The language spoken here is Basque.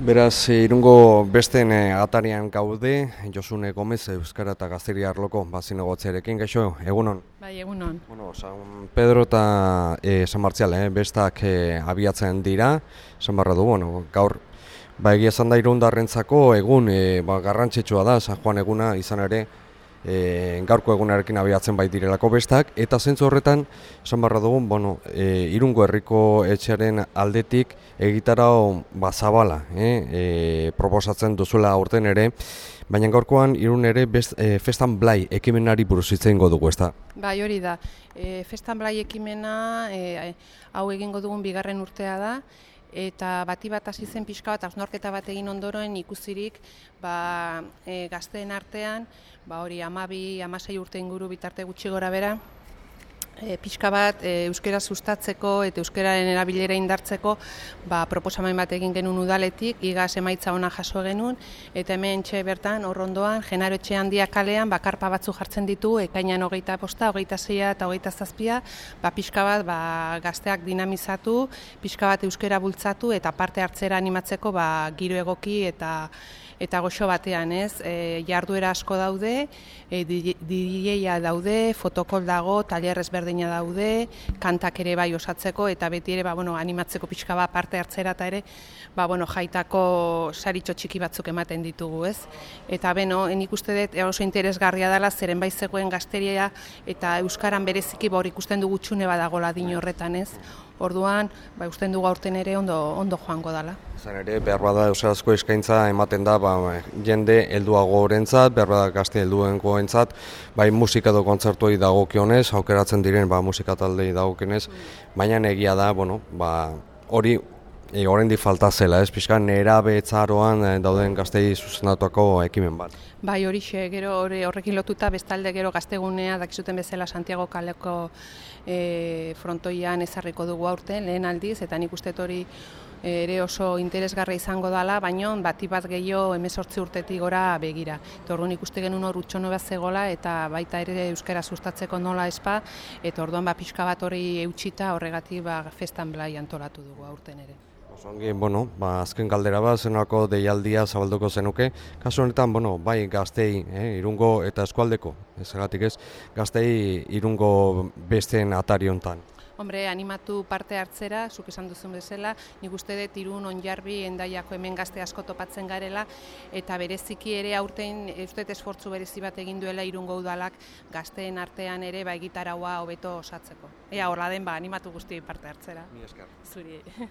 Beraz, irungo besten eh, atarian gaude, Josune Gomez, Euskara eta Gazteri Arloko bazinegotzearekin, gaixo, egunon? Bai, egunon. Bueno, San Pedro eta e, San Martzial, eh, bestak e, abiatzen dira, San Barra du, bueno, gaur, ba, egia esan da irundarrentzako egun e, ba, garrantzitsua da, San Juan eguna izan ere, e, gaurko egunarekin abiatzen bai direlako bestak, eta zentzu horretan, esan barra dugun, bueno, e, irungo herriko etxearen aldetik egitarao bazabala, e, e, proposatzen duzuela aurten ere, baina gaurkoan irun ere best, e, festan blai ekimenari buruz hitz dugu, ezta? Bai, hori da. E, festan blai ekimena e, hau egingo dugun bigarren urtea da, eta bati bat hasi zen pixka bat hausnarketa bat egin ondoren ikusirik ba, e, gazteen artean ba, hori amabi, amasei urte inguru bitarte gutxi gora bera e, pixka bat e, euskera sustatzeko eta euskeraren erabilera indartzeko ba, proposamen bat egin genuen udaletik, igaz emaitza ona jaso genuen, eta hemen txe bertan, horrondoan, jenaro etxe handia kalean, bakarpa batzu jartzen ditu, ekainan hogeita posta, hogeita zeia eta hogeita zazpia, ba, pixka bat ba, gazteak dinamizatu, pixka bat euskera bultzatu eta parte hartzera animatzeko ba, giro egoki eta eta goxo batean, ez? E, jarduera asko daude, e, DJa daude, fotokol dago, taller ezberdina daude, kantak ere bai osatzeko eta beti ere ba, bueno, animatzeko pixka bat parte hartzera eta ere ba, bueno, jaitako saritxo txiki batzuk ematen ditugu, ez? Eta beno, nik uste dut oso interesgarria dela zeren bai zegoen gazteria eta euskaran bereziki ba, hor ikusten dugu txune badagola din horretan, ez? Orduan, ba, usten dugu aurten ere ondo, ondo joango dela. Zan ere, behar bada euskarazko eskaintza ematen da ba, jende helduago horrentzat, behar bada gazte helduen goentzat, bai musika do kontzertuei dagokionez, aukeratzen diren ba, musika taldei dagokionez, baina egia da, bueno, ba, hori E, Horendi falta zela, ez pixka, nera betzaroan e, dauden gaztei zuzendatuako ekimen bat. Bai, hori xe, gero horrekin lotuta, bestalde gero gaztegunea, dakizuten bezala Santiago Kaleko e, frontoian ezarriko dugu aurten, lehen aldiz, eta nik uste hori ere oso interesgarra izango dela, baino bati bat gehiago emezortzi urtetik gora begira. Orduan ikuste genuen hor utxono bat zegoela eta baita ere euskara sustatzeko nola espa, eta orduan ba, pixka bat hori eutxita horregatik ba, festan blai antolatu dugu aurten ere. Osongi, bueno, ba, azken galdera bat, zenako deialdia zabalduko zenuke. Kasu honetan, bueno, bai gaztei, eh, irungo eta eskualdeko, ez ez, gaztei irungo besteen atari hontan. Hombre, animatu parte hartzera, zuk esan duzun bezala, nik uste dut irun onjarbi endaiako hemen gazte asko topatzen garela, eta bereziki ere aurten, uste esfortzu berezi bat egin duela irungo udalak gazteen artean ere ba egitaraua hobeto osatzeko. Ea horla den ba animatu guzti parte hartzera. Mi esker. Zuri.